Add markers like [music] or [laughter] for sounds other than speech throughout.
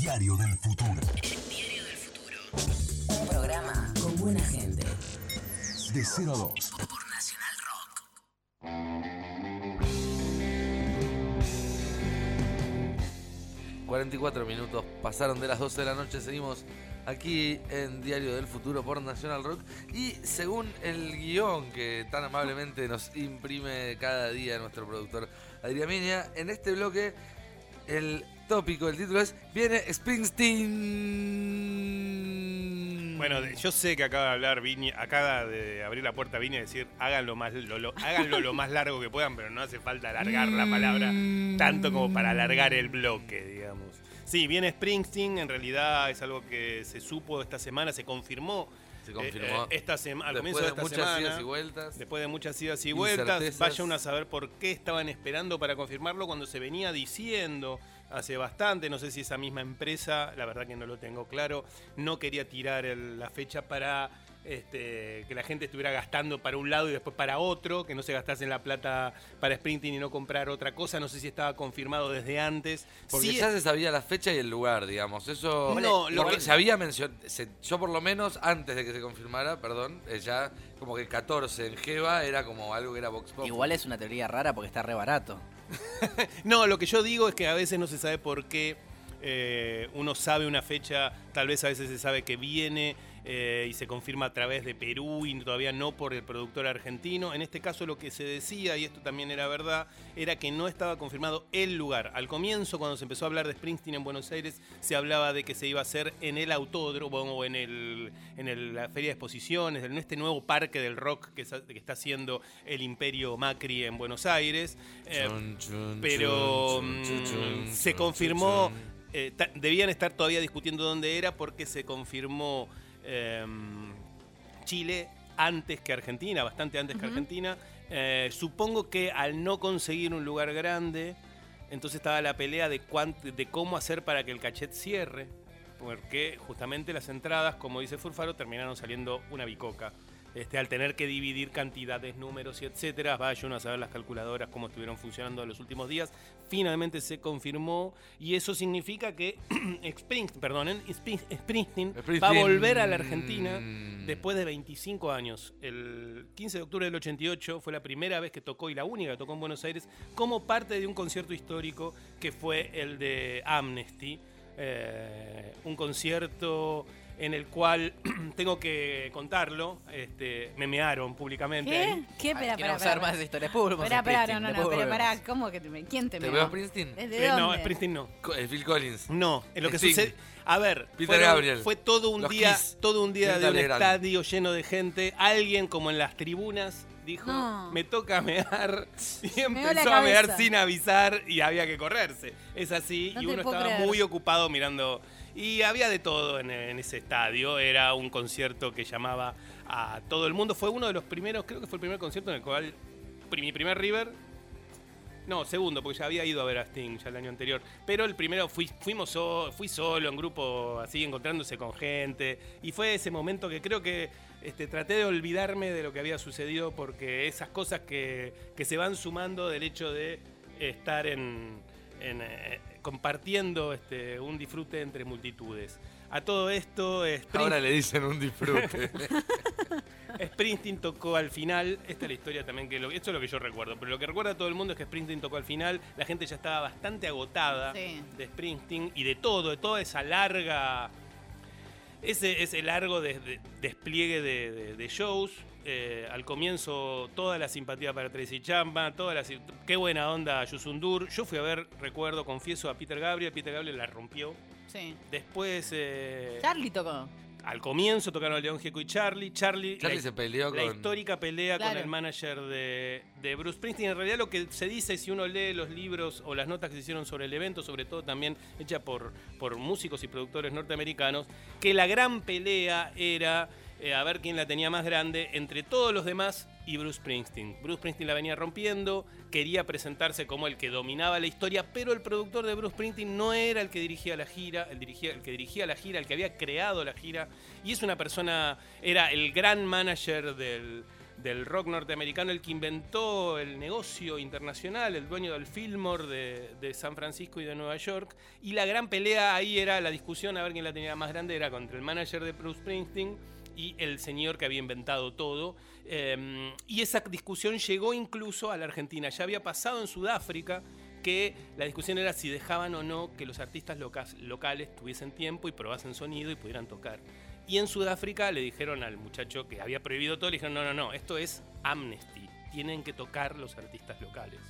Diario del Futuro. Diario del Futuro. Un programa con buena gente. De 0 a 2. Por Nacional Rock. 44 minutos pasaron de las 12 de la noche, seguimos aquí en Diario del Futuro por National Rock y según el guion que tan amablemente nos imprime cada día nuestro productor Adrián Miña, en este bloque el tópico, el título es Viene Springsteen. Bueno, yo sé que acaba de hablar Vini, acaba de abrir la puerta Vini y decir háganlo, más, lo, lo- háganlo lo más largo que puedan, pero no hace falta alargar la palabra tanto como para alargar el bloque, digamos. Sí, viene Springsteen, en realidad es algo que se supo esta semana, se confirmó. Se confirmó. eh, eh, esta al Después comienzo de de esta muchas semana. idas y vueltas. Después de muchas idas y vueltas, vaya uno a saber por qué estaban esperando para confirmarlo cuando se venía diciendo hace bastante. No sé si esa misma empresa, la verdad que no lo tengo claro, no quería tirar el- la fecha para este, que la gente estuviera gastando para un lado y después para otro, que no se gastase la plata para Sprinting y no comprar otra cosa. No sé si estaba confirmado desde antes. Porque Sí, ya se sabía la fecha y el lugar, digamos. Eso. No, lo que- se había mencionado. Yo, por lo menos, antes de que se confirmara, perdón, eh, ya como que 14 en Jeva era como algo que era Vox Pop. Igual es una teoría rara porque está re barato. [laughs] No, lo que yo digo es que a veces no se sabe por qué eh, uno sabe una fecha, tal vez a veces se sabe que viene eh, y se confirma a través de Perú y todavía no por el productor argentino. En este caso lo que se decía, y esto también era verdad, era que no estaba confirmado el lugar. Al comienzo, cuando se empezó a hablar de Springsteen en Buenos Aires, se hablaba de que se iba a hacer en el autódromo o en, el, en el- la feria de exposiciones, en este nuevo parque del rock que, está haciendo el Imperio Macri en Buenos Aires. Eh, pero se confirmó, eh, debían estar todavía discutiendo dónde era porque se confirmó em, Chile antes que Argentina, bastante antes que Argentina. Eh, supongo que al no conseguir un lugar grande, entonces estaba la pelea de, cuánt- de cómo hacer para que el cachet cierre, porque justamente las entradas, como dice Furfaro, terminaron saliendo una bicoca. Este, al tener que dividir cantidades, números y etcétera, vaya uno a saber las calculadoras cómo estuvieron funcionando en los últimos días. Finalmente se confirmó y eso significa que [clears throat] Springsteen, perdonen, Springsteen va a volver a la Argentina después de 25 años. El 15 de octubre del 88 fue la primera vez que tocó y la única que tocó en Buenos Aires como parte de un concierto histórico que fue el de Amnesty. Eh, un concierto en el cual [clears throat] tengo que contarlo, este, me mearon públicamente. ¿Qué? ¿Qué? Espera, Quiero espera. más de historias públicas. Espera, espera, no, no, no, pero pará, ¿cómo que te me, ¿Quién te, ¿Te me veo Springsteen? ¿Es de Eh, no, dónde? Springsteen no. El Phil Collins. No, en lo que Sting. sucede. A ver, Peter fueron- Gabriel. fue todo un Los día, Kiss. todo un día de un Legrand. estadio lleno de gente. Alguien como en las tribunas dijo, No. me toca mear [laughs] y Meó empezó a mear sin avisar y había que correrse. Es así No y te uno estaba creer. muy ocupado mirando y había de todo en, ese estadio. Era un concierto que llamaba a todo el mundo. Fue uno de los primeros, creo que fue el primer concierto en el cual mi primer River no, segundo, porque ya había ido a ver a Sting ya el año anterior. Pero el primero fui, fuimos so- fui solo, en grupo, así, encontrándose con gente. Y fue ese momento que creo que este, traté de olvidarme de lo que había sucedido, porque esas cosas que, que se van sumando del hecho de estar en, en, eh, compartiendo este, un disfrute entre multitudes. A todo esto, Spring- Ahora le dicen un disfrute. [laughs] Springsteen tocó al final, esta es la historia también, que lo, esto es lo que yo recuerdo, pero lo que recuerda todo el mundo es que Springsteen tocó al final, la gente ya estaba bastante agotada Sí. de Springsteen y de todo, de toda esa larga, ese, ese largo de- de- despliegue de, de- de shows. Eh, al comienzo toda la simpatía para Tracy Chamba, toda la, qué buena onda Yusundur. Yo fui a ver, recuerdo, confieso, a Peter Gabriel, Peter Gabriel la rompió. Sí. Después, eh, Charlie tocó. al comienzo tocaron a León Gieco y Charlie. Charlie, Charlie la- se peleó la con. histórica pelea con el manager de, de Bruce Springsteen. En realidad lo que se dice si uno lee los libros o las notas que se hicieron sobre el evento, sobre todo también hecha por, por músicos y productores norteamericanos, que la gran pelea era eh, a ver quién la tenía más grande entre todos los demás y Bruce Springsteen. Bruce Springsteen la venía rompiendo, quería presentarse como el que dominaba la historia, pero el productor de Bruce Springsteen no era el que dirigía la gira, el, dirigía, el que dirigía la gira, el que había creado la gira, y es una persona, era el gran manager del, del rock norteamericano, el que inventó el negocio internacional, el dueño del Fillmore de, de San Francisco y de Nueva York. Y la gran pelea ahí era la discusión a ver quién la tenía más grande, era contra el manager de Bruce Springsteen y el señor que había inventado todo. Eh, y esa discusión llegó incluso a la Argentina. Ya había pasado en Sudáfrica que la discusión era si dejaban o no que los artistas locas- locales tuviesen tiempo y probasen sonido y pudieran tocar. Y en Sudáfrica le dijeron al muchacho que había prohibido todo, le dijeron, no, no, no, esto es amnesty, tienen que tocar los artistas locales.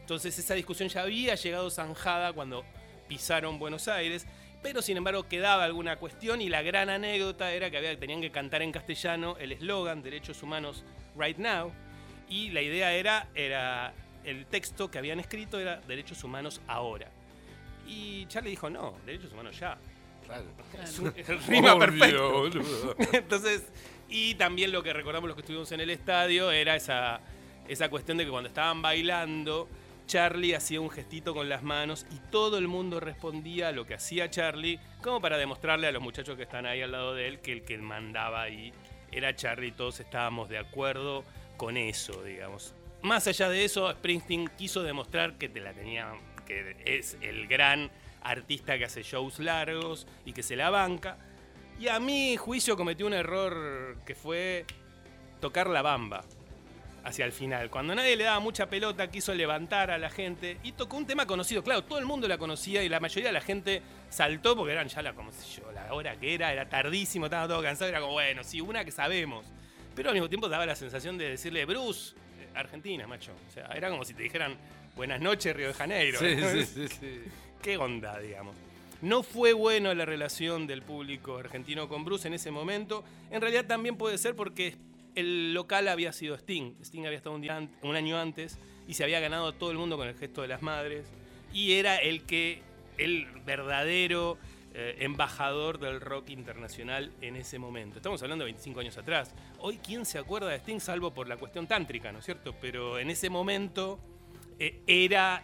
Entonces esa discusión ya había llegado zanjada cuando pisaron Buenos Aires, pero sin embargo quedaba alguna cuestión y la gran anécdota era que había, tenían que cantar en castellano el eslogan Derechos Humanos Right Now y la idea era, era el texto que habían escrito era Derechos Humanos ahora. Y Charlie dijo, no, Derechos Humanos ya. Claro. Es [laughs] un- rima Obvio, perfecto. boludo. [laughs] Entonces, y también lo que recordamos los que estuvimos en el estadio era esa, esa cuestión de que cuando estaban bailando, Charlie hacía un gestito con las manos y todo el mundo respondía a lo que hacía Charlie, como para demostrarle a los muchachos que están ahí al lado de él que el que mandaba ahí era Charlie y todos estábamos de acuerdo con eso, digamos. Más allá de eso, Springsteen quiso demostrar que te la tenía, que es el gran artista que hace shows largos y que se la banca. Y a mi juicio cometió un error que fue tocar la bamba hacia el final. Cuando nadie le daba mucha pelota, quiso levantar a la gente y tocó un tema conocido. Claro, todo el mundo la conocía y la mayoría de la gente saltó porque eran ya la, como sé yo, la hora que era, era tardísimo, estaba todo cansado, era como, bueno, sí, una que sabemos. Pero al mismo tiempo daba la sensación de decirle, Bruce, eh, Argentina, macho. O sea, era como si te dijeran, buenas noches, Río de Janeiro. Sí, sí, sí, sí. [laughs] ¿Qué onda, digamos? No fue bueno la relación del público argentino con Bruce en ese momento. En realidad también puede ser porque el local había sido Sting. Sting había estado un, día an- un año antes y se había ganado a todo el mundo con el gesto de las madres. Y era el que, el verdadero eh, embajador del rock internacional en ese momento. Estamos hablando de 25 años atrás. Hoy, ¿quién se acuerda de Sting salvo por la cuestión tántrica, ¿no es cierto? Pero en ese momento eh, era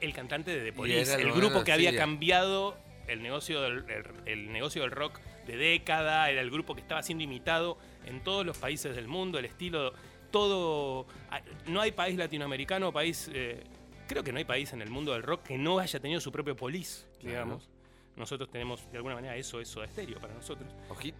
el cantante de The Police, el grupo que había cambiado el negocio, del, el, el negocio del rock de década, era el grupo que estaba siendo imitado en todos los países del mundo, el estilo, todo... ah, No hay país latinoamericano, país... eh, creo que no hay país en el mundo del rock que no haya tenido su propio Claro. digamos. Nosotros tenemos, de alguna manera, eso, eso estéreo para nosotros. Ojito.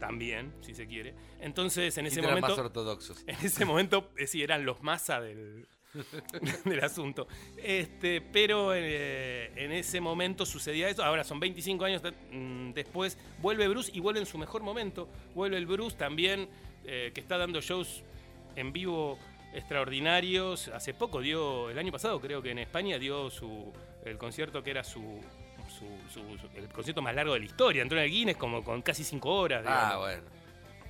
También, si se quiere. Entonces, en ese eran más momento... ortodoxos. En ese momento, eh, sí, eran los masa del, [laughs] del asunto. Este, pero eh, en ese momento sucedía eso. Ahora son 25 años de- mm, después. Vuelve Bruce y vuelve en su mejor momento. Vuelve el Bruce también, eh, que está dando shows en vivo extraordinarios. Hace poco dio, el año pasado creo que en España dio su el concierto que era su, su- su- su- el concierto más largo de la historia. Entró en el Guinness como con casi 5 horas. Ah, digamos. bueno.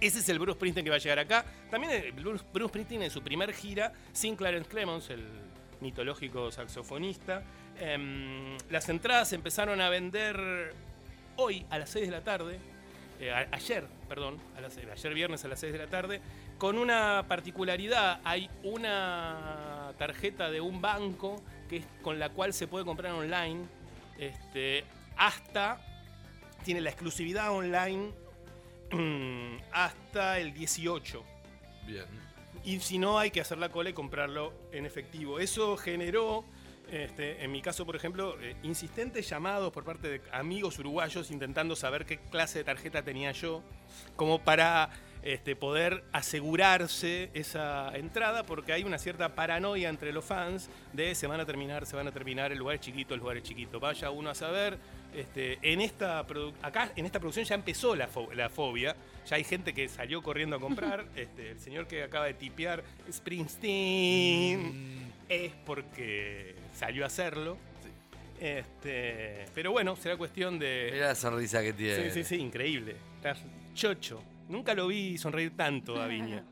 Ese es el Bruce Springsteen que va a llegar acá. También el Bruce, Bruce Springsteen en su primer gira, sin Clarence Clemons, el mitológico saxofonista. Em, las entradas empezaron a vender hoy a las 6 de la tarde. eh, ayer, perdón, las- ayer viernes a las 6 de la tarde, con una particularidad. Hay una tarjeta de un banco que con la cual se puede comprar online este, hasta, tiene la exclusividad online hasta el 18. Bien. Y si no, hay que hacer la cola y comprarlo en efectivo. Eso generó, este, en mi caso, por ejemplo, eh, insistentes llamados por parte de amigos uruguayos intentando saber qué clase de tarjeta tenía yo, como para este, poder asegurarse esa entrada, porque hay una cierta paranoia entre los fans de se van a terminar, se van a terminar, el lugar es chiquito, el lugar es chiquito. Vaya uno a saber. Este, en esta acá en esta producción ya empezó la, fo- la fobia. Ya hay gente que salió corriendo a comprar. [laughs] Este, el señor que acaba de tipear Springsteen es porque salió a hacerlo. Este, pero bueno, será cuestión de. Mira la sonrisa que tiene. Sí, sí, sí, increíble. Chocho. Nunca lo vi sonreír tanto a [laughs] Viña.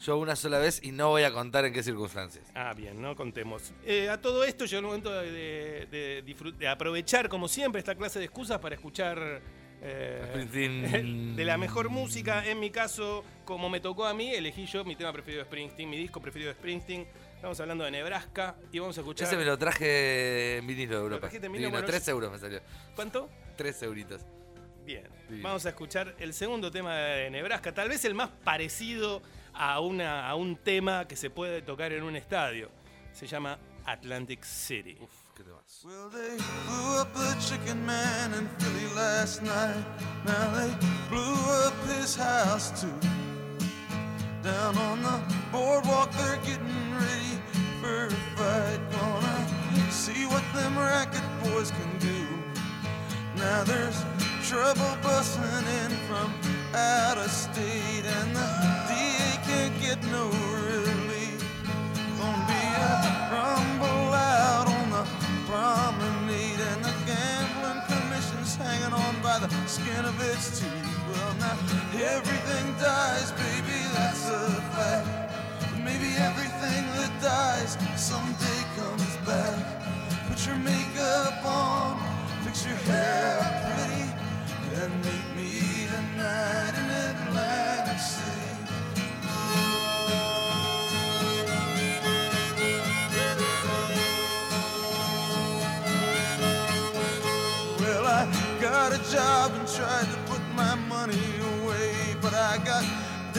Yo una sola vez y no voy a contar en qué circunstancias. Ah, bien, no contemos. Eh, a todo esto llegó el momento de, de- de aprovechar, como siempre, esta clase de excusas para escuchar eh, [laughs] de la mejor música. En mi caso, como me tocó a mí, elegí yo mi tema preferido de Springsteen, mi disco preferido de Springsteen. Estamos hablando de Nebraska y vamos a escuchar. Ese me lo traje en vinilo de Europa. vinilo, Divino, bueno, tres yo- euros me salió. ¿Cuánto? Tres euritos. Bien, Bien. vamos a escuchar el segundo tema de Nebraska, tal vez el más parecido a, una, a un tema que se puede tocar en un estadio. Se llama Atlantic City. Uf, qué temas. Well, they blew up the chicken man in Philly last night. Now they blew up his house too. Down on the boardwalk, they're getting ready for a fight. Gonna see what them racket boys can do. Now there's trouble busting in from out of state, and the everything dies, baby, that's a fact. But maybe everything that dies someday comes back. Put your makeup on, fix your hair pretty, and meet me tonight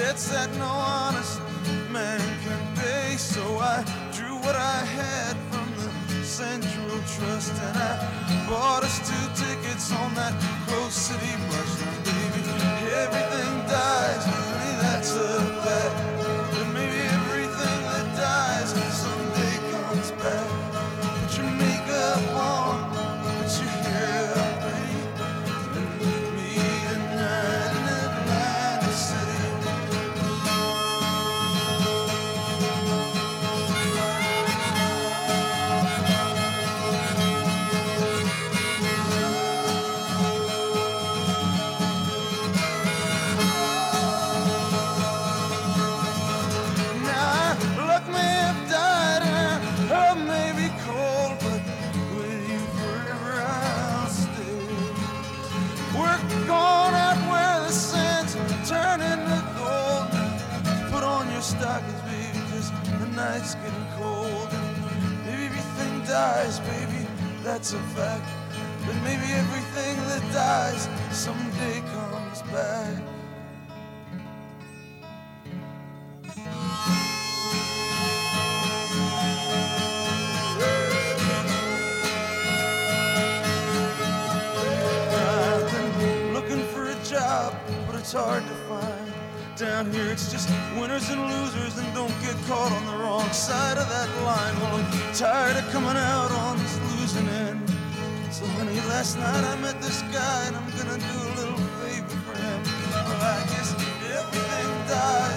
debts that no honest man can pay. So I drew what I had from the Central Trust, and I bought us two tickets on that Close City bus. Now, baby, everything stockings, baby, 'cause the night's getting cold. And maybe everything dies, baby, that's a fact. But maybe everything that dies someday comes back. I've looking for a job, but it's hard to find down here. It's just winners and losers, and don't get caught on the wrong side of that line. Well, I'm tired of coming out on this losing end. So, honey, last night I met this guy, and I'm gonna do a little favor for him. Well, I guess everything dies.